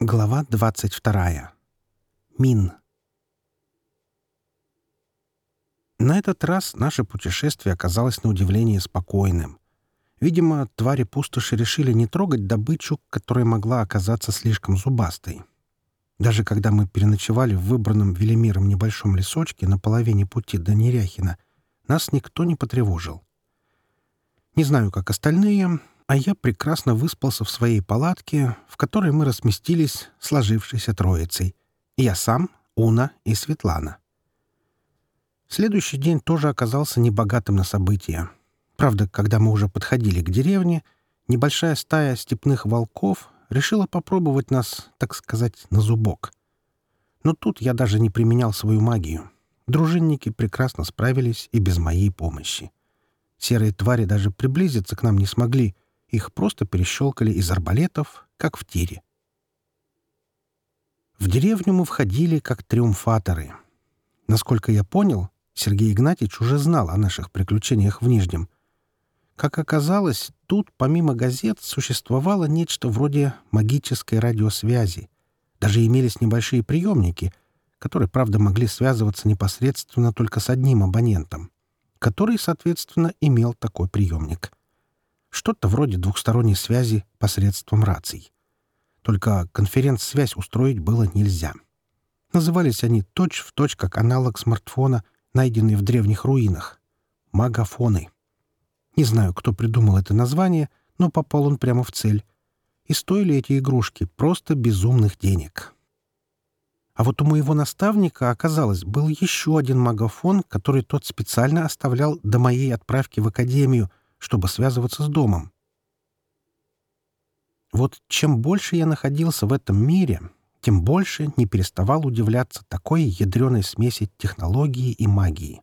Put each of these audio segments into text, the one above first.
Глава двадцать вторая. Мин. На этот раз наше путешествие оказалось на удивление спокойным. Видимо, твари пустоши решили не трогать добычу, которая могла оказаться слишком зубастой. Даже когда мы переночевали в выбранном Велимиром небольшом лесочке на половине пути до Неряхина, нас никто не потревожил. Не знаю, как остальные, а я прекрасно выспался в своей палатке, в которой мы разместились, сложившейся троицей. Я сам, Уна и Светлана. Следующий день тоже оказался небогатым на события. Правда, когда мы уже подходили к деревне, небольшая стая степных волков решила попробовать нас, так сказать, на зубок. Но тут я даже не применял свою магию. Дружинники прекрасно справились и без моей помощи. Серые твари даже приблизиться к нам не смогли — их просто перещелкали из арбалетов, как в тире. В деревню мы входили как триумфаторы. Насколько я понял, Сергей Игнатьевич уже знал о наших приключениях в Нижнем. Как оказалось, тут помимо газет существовало нечто вроде магической радиосвязи. Даже имелись небольшие приемники, которые, правда, могли связываться непосредственно только с одним абонентом, который, соответственно, имел такой приемник — что-то вроде двухсторонней связи посредством раций. Только конференц-связь устроить было нельзя. Назывались они точь-в-точь как аналог смартфона, найденный в древних руинах. Магафоны. Не знаю, кто придумал это название, но попал он прямо в цель. И стоили эти игрушки просто безумных денег. А вот у моего наставника, оказалось, был еще один магафон, который тот специально оставлял до моей отправки в академию, чтобы связываться с домом. Вот чем больше я находился в этом мире, тем больше не переставал удивляться такой ядреной смеси технологии и магии.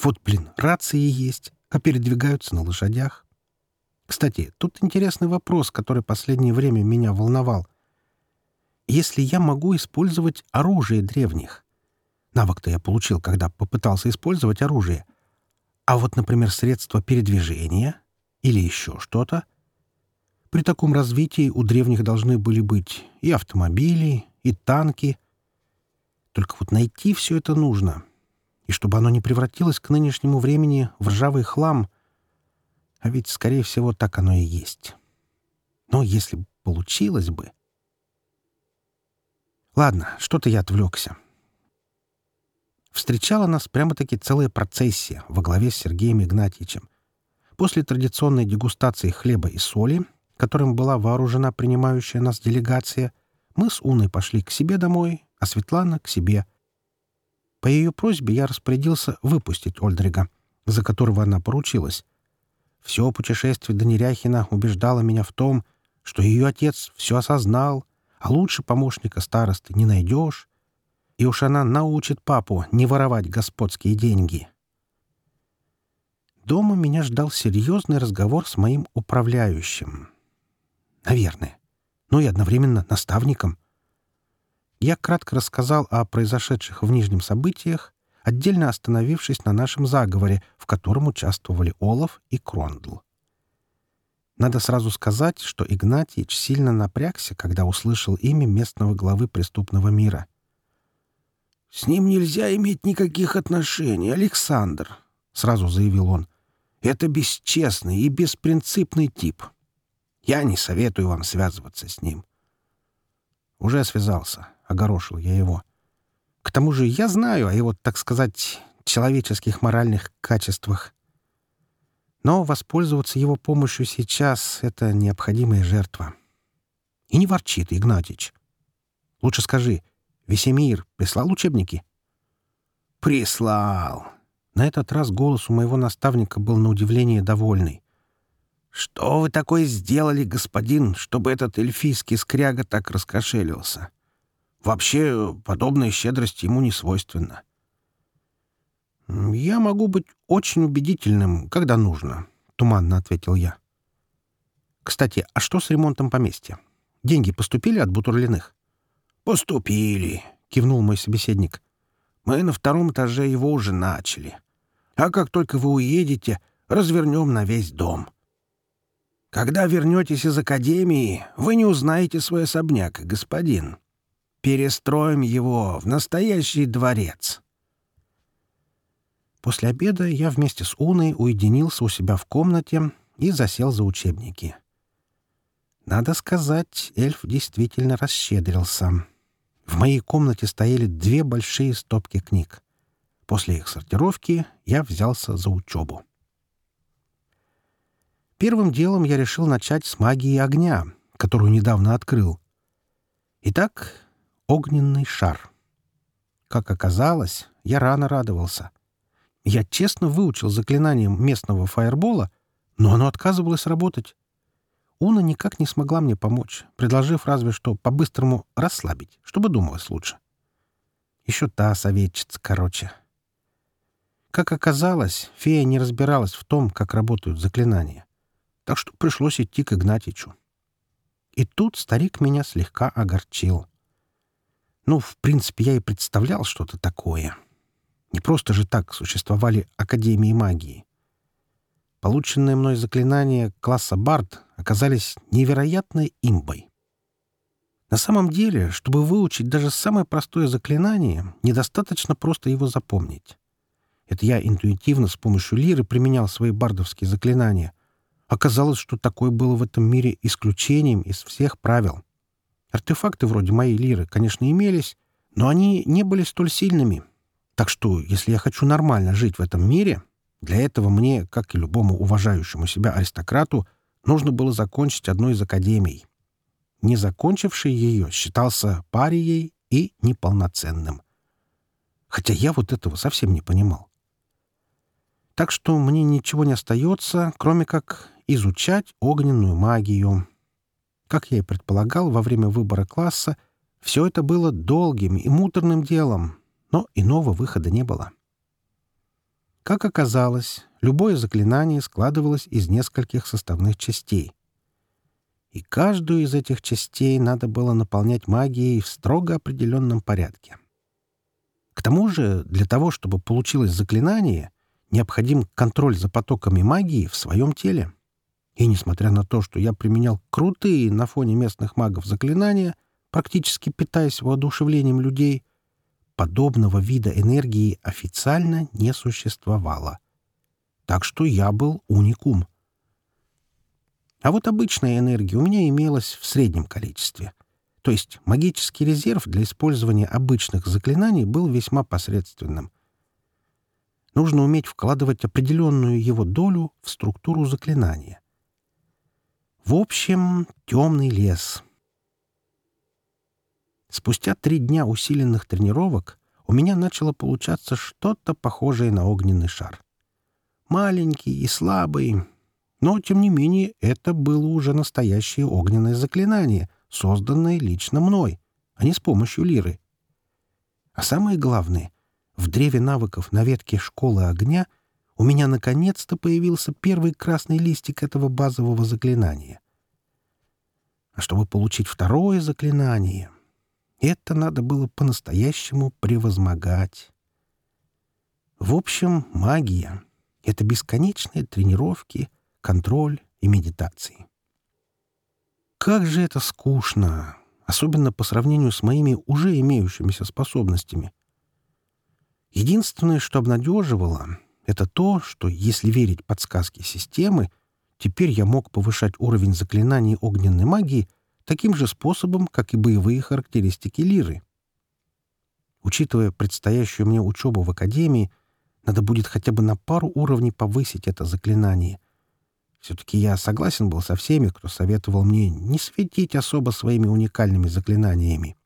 Вот, блин, рации есть, а передвигаются на лошадях. Кстати, тут интересный вопрос, который последнее время меня волновал. Если я могу использовать оружие древних, навык-то я получил, когда попытался использовать оружие — а вот, например, средства передвижения или еще что-то. При таком развитии у древних должны были быть и автомобили, и танки. Только вот найти все это нужно. И чтобы оно не превратилось к нынешнему времени в ржавый хлам. А ведь, скорее всего, так оно и есть. Но если получилось бы... Ладно, что-то я отвлекся встречала нас прямо-таки целая процессия во главе с Сергеем Игнатьевичем. После традиционной дегустации хлеба и соли, которым была вооружена принимающая нас делегация, мы с Уной пошли к себе домой, а Светлана — к себе. По ее просьбе я распорядился выпустить Ольдрига, за которого она поручилась. Все путешествие до Неряхина убеждало меня в том, что ее отец все осознал, а лучше помощника старосты не найдешь, и уж она научит папу не воровать господские деньги. Дома меня ждал серьезный разговор с моим управляющим. Наверное. Ну и одновременно наставником. Я кратко рассказал о произошедших в Нижнем событиях, отдельно остановившись на нашем заговоре, в котором участвовали Олаф и Крондл. Надо сразу сказать, что Игнатьич сильно напрягся, когда услышал имя местного главы преступного мира — «С ним нельзя иметь никаких отношений, Александр», — сразу заявил он. «Это бесчестный и беспринципный тип. Я не советую вам связываться с ним». «Уже связался», — огорошил я его. «К тому же я знаю о его, так сказать, человеческих моральных качествах. Но воспользоваться его помощью сейчас — это необходимая жертва. И не ворчит, Игнатьич. Лучше скажи — Весемир прислал учебники?» «Прислал!» На этот раз голос у моего наставника был на удивление довольный. «Что вы такое сделали, господин, чтобы этот эльфийский скряга так раскошелился? Вообще, подобная щедрость ему не свойственна». «Я могу быть очень убедительным, когда нужно», — туманно ответил я. «Кстати, а что с ремонтом поместья? Деньги поступили от Бутурлиных?» «Поступили», — кивнул мой собеседник. «Мы на втором этаже его уже начали. А как только вы уедете, развернем на весь дом». Когда вернетесь из академии, вы не узнаете свой особняк, господин. Перестроим его в настоящий дворец. После обеда я вместе с Уной уединился у себя в комнате и засел за учебники. Надо сказать, эльф действительно расщедрился. В моей комнате стояли две большие стопки книг. После их сортировки я взялся за учебу. Первым делом я решил начать с магии огня, которую недавно открыл. Итак, огненный шар. Как оказалось, я рано радовался. Я честно выучил заклинание местного фаербола, но оно отказывалось работать. Уна никак не смогла мне помочь, предложив разве что по-быстрому расслабить, чтобы думалось лучше. Еще та советчица, короче. Как оказалось, фея не разбиралась в том, как работают заклинания так что пришлось идти к Игнатичу. И тут старик меня слегка огорчил. Ну, в принципе, я и представлял что-то такое. Не просто же так существовали Академии магии. Полученные мной заклинания класса Бард оказались невероятной имбой. На самом деле, чтобы выучить даже самое простое заклинание, недостаточно просто его запомнить. Это я интуитивно с помощью лиры применял свои бардовские заклинания, Оказалось, что такое было в этом мире исключением из всех правил. Артефакты вроде моей лиры, конечно, имелись, но они не были столь сильными. Так что, если я хочу нормально жить в этом мире, для этого мне, как и любому уважающему себя аристократу, нужно было закончить одну из академий. Не закончивший ее считался парией и неполноценным. Хотя я вот этого совсем не понимал. Так что мне ничего не остается, кроме как изучать огненную магию. Как я и предполагал во время выбора класса, все это было долгим и муторным делом, но иного выхода не было. Как оказалось, любое заклинание складывалось из нескольких составных частей. И каждую из этих частей надо было наполнять магией в строго определенном порядке. К тому же, для того, чтобы получилось заклинание, необходим контроль за потоками магии в своем теле. И несмотря на то, что я применял крутые на фоне местных магов заклинания, практически питаясь воодушевлением людей, подобного вида энергии официально не существовало. Так что я был уникум. А вот обычная энергия у меня имелась в среднем количестве. То есть магический резерв для использования обычных заклинаний был весьма посредственным. Нужно уметь вкладывать определенную его долю в структуру заклинания. В общем, темный лес. Спустя три дня усиленных тренировок у меня начало получаться что-то похожее на огненный шар. Маленький и слабый, но, тем не менее, это было уже настоящее огненное заклинание, созданное лично мной, а не с помощью лиры. А самое главное, в древе навыков на ветке школы огня — у меня наконец-то появился первый красный листик этого базового заклинания. А чтобы получить второе заклинание, это надо было по-настоящему превозмогать. В общем, магия — это бесконечные тренировки, контроль и медитации. Как же это скучно, особенно по сравнению с моими уже имеющимися способностями. Единственное, что обнадеживало, это то, что, если верить подсказке системы, теперь я мог повышать уровень заклинаний огненной магии таким же способом, как и боевые характеристики лиры. Учитывая предстоящую мне учебу в академии, надо будет хотя бы на пару уровней повысить это заклинание. Все-таки я согласен был со всеми, кто советовал мне не светить особо своими уникальными заклинаниями.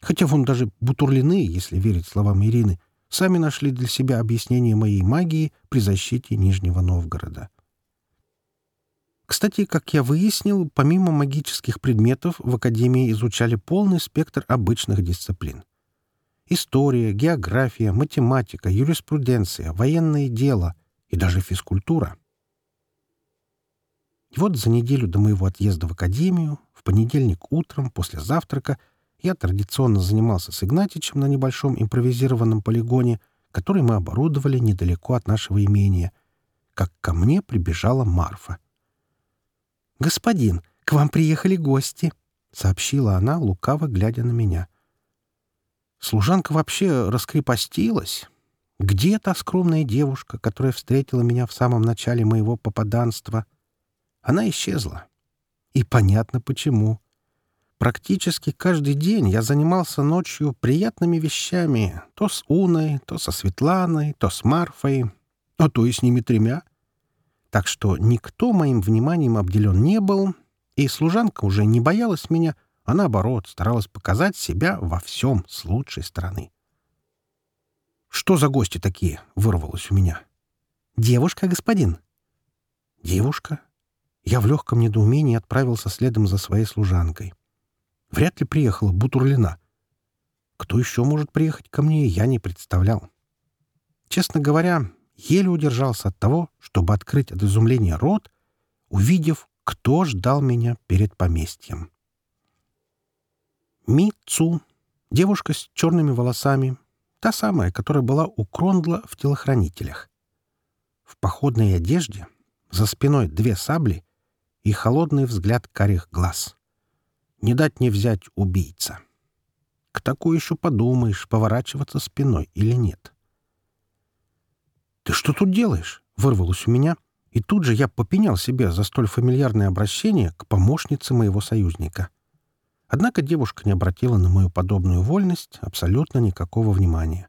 Хотя вон даже бутурлины, если верить словам Ирины, сами нашли для себя объяснение моей магии при защите Нижнего Новгорода. Кстати, как я выяснил, помимо магических предметов в Академии изучали полный спектр обычных дисциплин. История, география, математика, юриспруденция, военное дело и даже физкультура. И вот за неделю до моего отъезда в Академию, в понедельник утром после завтрака, я традиционно занимался с Игнатичем на небольшом импровизированном полигоне, который мы оборудовали недалеко от нашего имения, как ко мне прибежала Марфа. «Господин, к вам приехали гости», — сообщила она, лукаво глядя на меня. Служанка вообще раскрепостилась. Где та скромная девушка, которая встретила меня в самом начале моего попаданства? Она исчезла. И понятно почему. Практически каждый день я занимался ночью приятными вещами, то с Уной, то со Светланой, то с Марфой, а то и с ними тремя. Так что никто моим вниманием обделен не был, и служанка уже не боялась меня, а наоборот старалась показать себя во всем с лучшей стороны. «Что за гости такие?» — вырвалось у меня. «Девушка, господин». «Девушка?» Я в легком недоумении отправился следом за своей служанкой. Вряд ли приехала Бутурлина. Кто еще может приехать ко мне, я не представлял. Честно говоря, еле удержался от того, чтобы открыть от изумления рот, увидев, кто ждал меня перед поместьем. Ми Цу, девушка с черными волосами, та самая, которая была у Крондла в телохранителях. В походной одежде, за спиной две сабли и холодный взгляд карих глаз. Не дать не взять убийца. К такой еще подумаешь, поворачиваться спиной или нет. «Ты что тут делаешь?» — вырвалось у меня, и тут же я попенял себе за столь фамильярное обращение к помощнице моего союзника. Однако девушка не обратила на мою подобную вольность абсолютно никакого внимания.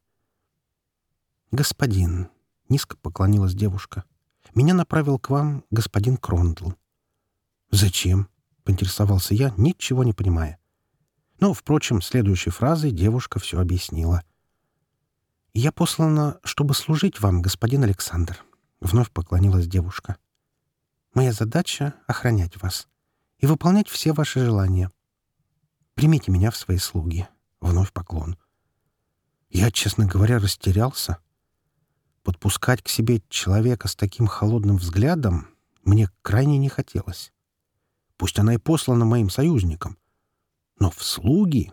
«Господин», — низко поклонилась девушка, — «меня направил к вам господин Крондл». «Зачем?» — поинтересовался я, ничего не понимая. Но, впрочем, следующей фразой девушка все объяснила. «Я послана, чтобы служить вам, господин Александр», — вновь поклонилась девушка. «Моя задача — охранять вас и выполнять все ваши желания. Примите меня в свои слуги». Вновь поклон. Я, честно говоря, растерялся. Подпускать к себе человека с таким холодным взглядом мне крайне не хотелось. Пусть она и послана моим союзникам. Но в слуги...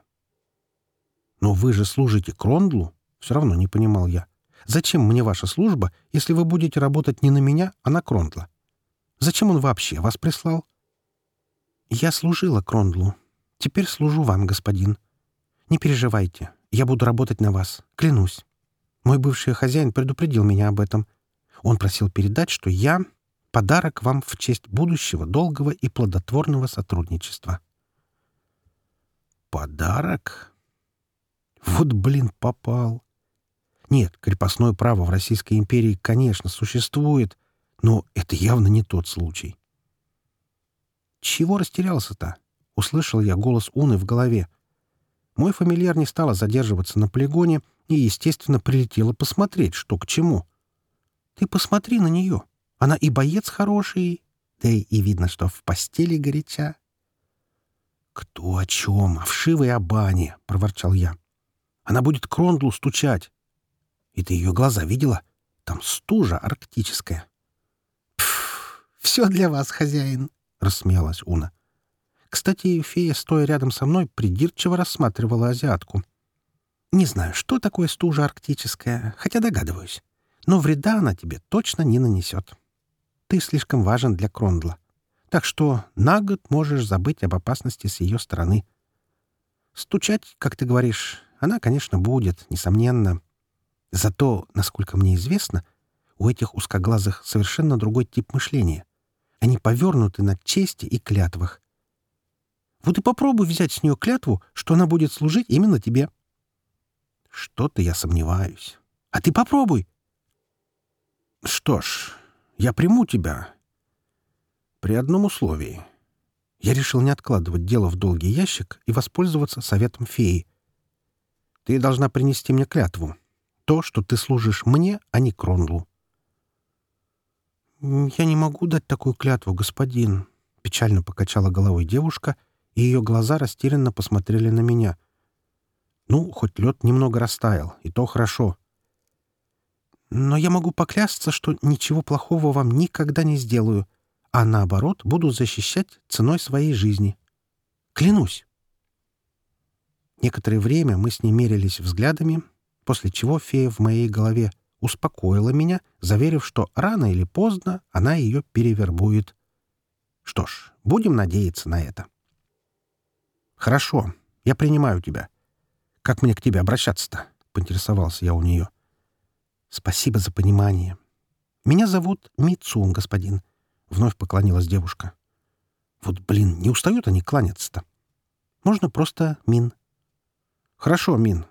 Но вы же служите Крондлу? Все равно не понимал я. Зачем мне ваша служба, если вы будете работать не на меня, а на Крондла? Зачем он вообще вас прислал? Я служила Крондлу. Теперь служу вам, господин. Не переживайте. Я буду работать на вас. Клянусь. Мой бывший хозяин предупредил меня об этом. Он просил передать, что я Подарок вам в честь будущего долгого и плодотворного сотрудничества. Подарок? Вот, блин, попал. Нет, крепостное право в Российской империи, конечно, существует, но это явно не тот случай. Чего растерялся-то? Услышал я голос Уны в голове. Мой фамильяр не стала задерживаться на полигоне и, естественно, прилетела посмотреть, что к чему. Ты посмотри на нее. Она и боец хороший, да и видно, что в постели горяча. «Кто о чем? О вшивой Абане!» — проворчал я. «Она будет Крондлу стучать. И ты ее глаза видела? Там стужа арктическая». «Пф, все для вас, хозяин!» — рассмеялась Уна. Кстати, фея, стоя рядом со мной, придирчиво рассматривала азиатку. «Не знаю, что такое стужа арктическая, хотя догадываюсь. Но вреда она тебе точно не нанесет ты слишком важен для Крондла. Так что на год можешь забыть об опасности с ее стороны. Стучать, как ты говоришь, она, конечно, будет, несомненно. Зато, насколько мне известно, у этих узкоглазых совершенно другой тип мышления. Они повернуты на чести и клятвах. Вот и попробуй взять с нее клятву, что она будет служить именно тебе. Что-то я сомневаюсь. А ты попробуй. Что ж, я приму тебя. При одном условии. Я решил не откладывать дело в долгий ящик и воспользоваться советом феи. Ты должна принести мне клятву. То, что ты служишь мне, а не Кронлу. «Я не могу дать такую клятву, господин», — печально покачала головой девушка, и ее глаза растерянно посмотрели на меня. «Ну, хоть лед немного растаял, и то хорошо. Но я могу поклясться, что ничего плохого вам никогда не сделаю, а наоборот буду защищать ценой своей жизни. Клянусь. Некоторое время мы с ней мерились взглядами, после чего фея в моей голове успокоила меня, заверив, что рано или поздно она ее перевербует. Что ж, будем надеяться на это. Хорошо, я принимаю тебя. Как мне к тебе обращаться-то? Поинтересовался я у нее. Спасибо за понимание. Меня зовут Мицун, господин. Вновь поклонилась девушка. Вот, блин, не устают они кланяться-то. Можно просто Мин. Хорошо, Мин.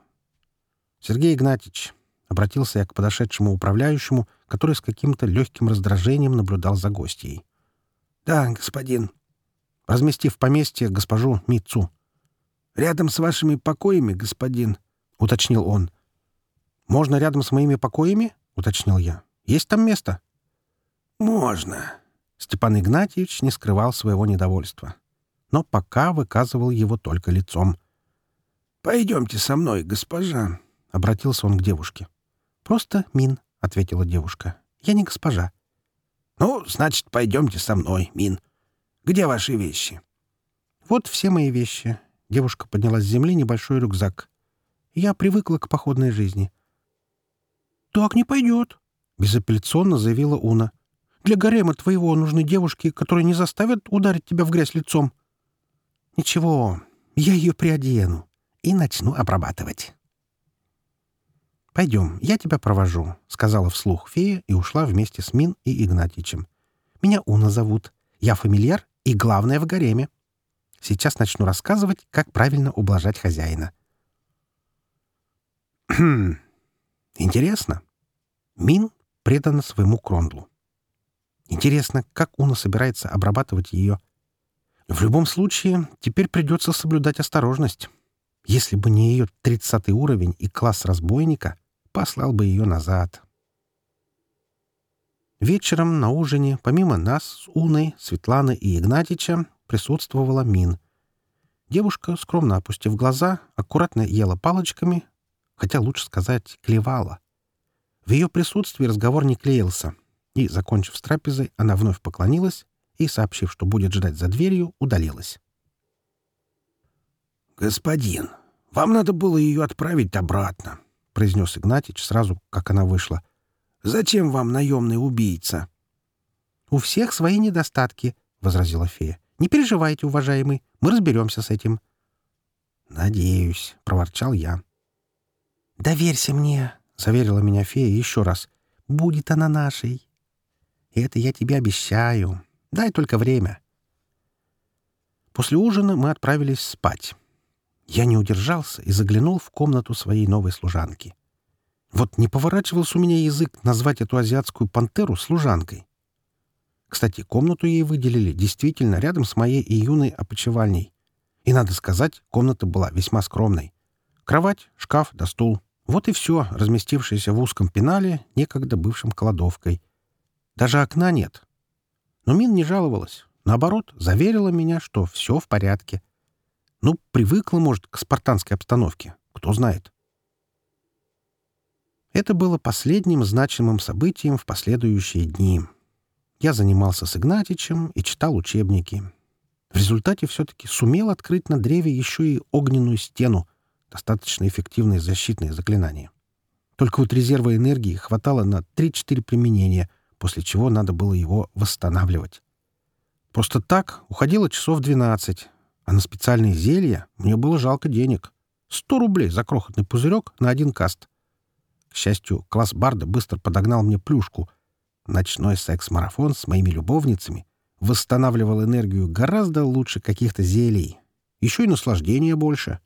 Сергей Игнатьевич, обратился я к подошедшему управляющему, который с каким-то легким раздражением наблюдал за гостьей. «Да, господин». Разместив в поместье госпожу Мицу. «Рядом с вашими покоями, господин», — уточнил он. «Можно рядом с моими покоями?» — уточнил я. «Есть там место?» «Можно». Степан Игнатьевич не скрывал своего недовольства. Но пока выказывал его только лицом. «Пойдемте со мной, госпожа», — обратился он к девушке. «Просто Мин», — ответила девушка. «Я не госпожа». «Ну, значит, пойдемте со мной, Мин. Где ваши вещи?» «Вот все мои вещи». Девушка подняла с земли небольшой рюкзак. «Я привыкла к походной жизни». «Так не пойдет», — безапелляционно заявила Уна. «Для гарема твоего нужны девушки, которые не заставят ударить тебя в грязь лицом». «Ничего, я ее приодену и начну обрабатывать». «Пойдем, я тебя провожу», — сказала вслух фея и ушла вместе с Мин и Игнатьичем. «Меня Уна зовут. Я фамильяр и главное в гареме. Сейчас начну рассказывать, как правильно ублажать хозяина». «Хм, интересно. Мин предана своему Крондлу. Интересно, как Уна собирается обрабатывать ее. В любом случае, теперь придется соблюдать осторожность. Если бы не ее тридцатый уровень и класс разбойника, послал бы ее назад. Вечером на ужине, помимо нас с Уной, Светланы и Игнатича, присутствовала Мин. Девушка, скромно опустив глаза, аккуратно ела палочками, хотя лучше сказать, клевала. В ее присутствии разговор не клеился, и, закончив с трапезой, она вновь поклонилась и, сообщив, что будет ждать за дверью, удалилась. «Господин, вам надо было ее отправить обратно», произнес Игнатич сразу, как она вышла. «Зачем вам наемный убийца?» «У всех свои недостатки», — возразила фея. «Не переживайте, уважаемый, мы разберемся с этим». «Надеюсь», — проворчал я. «Доверься мне», — заверила меня фея еще раз. «Будет она нашей». «Это я тебе обещаю. Дай только время». После ужина мы отправились спать. Я не удержался и заглянул в комнату своей новой служанки. Вот не поворачивался у меня язык назвать эту азиатскую пантеру служанкой. Кстати, комнату ей выделили действительно рядом с моей и юной опочивальней. И, надо сказать, комната была весьма скромной. Кровать, шкаф да стул. Вот и все, разместившееся в узком пенале, некогда бывшим кладовкой. Даже окна нет. Но Мин не жаловалась. Наоборот, заверила меня, что все в порядке. Ну, привыкла, может, к спартанской обстановке. Кто знает. Это было последним значимым событием в последующие дни. Я занимался с Игнатичем и читал учебники. В результате все-таки сумел открыть на древе еще и огненную стену, достаточно эффективное защитное заклинание. Только вот резерва энергии хватало на 3-4 применения, после чего надо было его восстанавливать. Просто так уходило часов 12, а на специальные зелья мне было жалко денег. Сто рублей за крохотный пузырек на один каст. К счастью, класс Барда быстро подогнал мне плюшку. Ночной секс-марафон с моими любовницами восстанавливал энергию гораздо лучше каких-то зелий. Еще и наслаждения больше.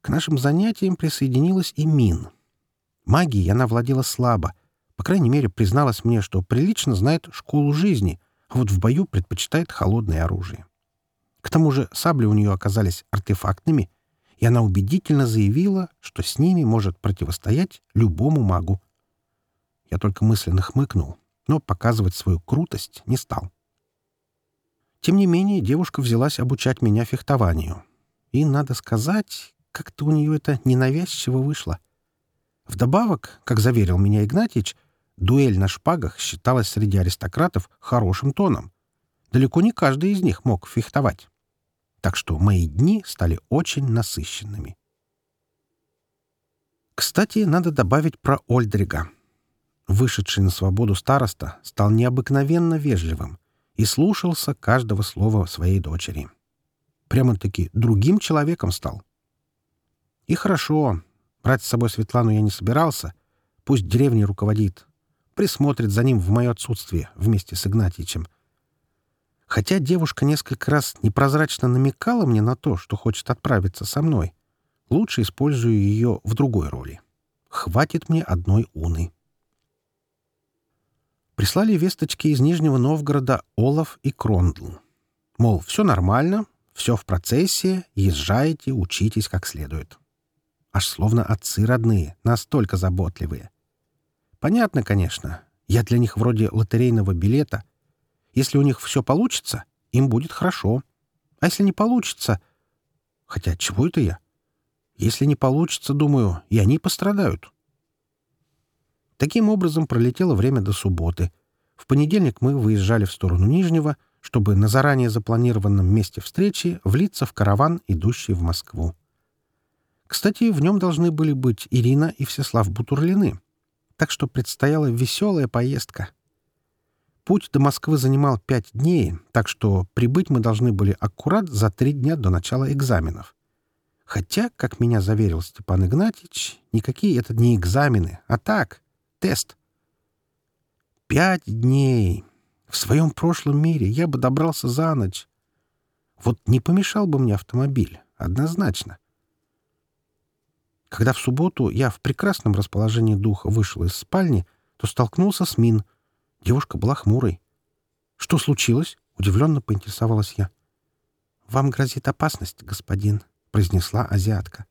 К нашим занятиям присоединилась и Мин. Магией она владела слабо. По крайней мере, призналась мне, что прилично знает школу жизни, а вот в бою предпочитает холодное оружие. К тому же сабли у нее оказались артефактными, и она убедительно заявила, что с ними может противостоять любому магу. Я только мысленно хмыкнул, но показывать свою крутость не стал. Тем не менее, девушка взялась обучать меня фехтованию. И, надо сказать, как-то у нее это ненавязчиво вышло. Вдобавок, как заверил меня Игнатьич, дуэль на шпагах считалась среди аристократов хорошим тоном. Далеко не каждый из них мог фехтовать. Так что мои дни стали очень насыщенными. Кстати, надо добавить про Ольдрига. Вышедший на свободу староста стал необыкновенно вежливым и слушался каждого слова своей дочери. Прямо-таки другим человеком стал. И хорошо. Брать с собой Светлану я не собирался. Пусть деревней руководит. Присмотрит за ним в мое отсутствие вместе с Игнатьичем. Хотя девушка несколько раз непрозрачно намекала мне на то, что хочет отправиться со мной, лучше использую ее в другой роли. Хватит мне одной уны. Прислали весточки из Нижнего Новгорода Олаф и Крондл. Мол, все нормально, все в процессе, езжайте, учитесь как следует. Аж словно отцы родные, настолько заботливые. Понятно, конечно. Я для них вроде лотерейного билета. Если у них все получится, им будет хорошо. А если не получится... Хотя чего это я? Если не получится, думаю, и они пострадают. Таким образом пролетело время до субботы. В понедельник мы выезжали в сторону Нижнего, чтобы на заранее запланированном месте встречи влиться в караван, идущий в Москву. Кстати, в нем должны были быть Ирина и Всеслав Бутурлины, так что предстояла веселая поездка. Путь до Москвы занимал пять дней, так что прибыть мы должны были аккурат за три дня до начала экзаменов. Хотя, как меня заверил Степан Игнатьевич, никакие это не экзамены, а так, тест. Пять дней. В своем прошлом мире я бы добрался за ночь. Вот не помешал бы мне автомобиль, однозначно. Когда в субботу я в прекрасном расположении духа вышел из спальни, то столкнулся с Мин. Девушка была хмурой. «Что случилось?» — удивленно поинтересовалась я. «Вам грозит опасность, господин», — произнесла азиатка.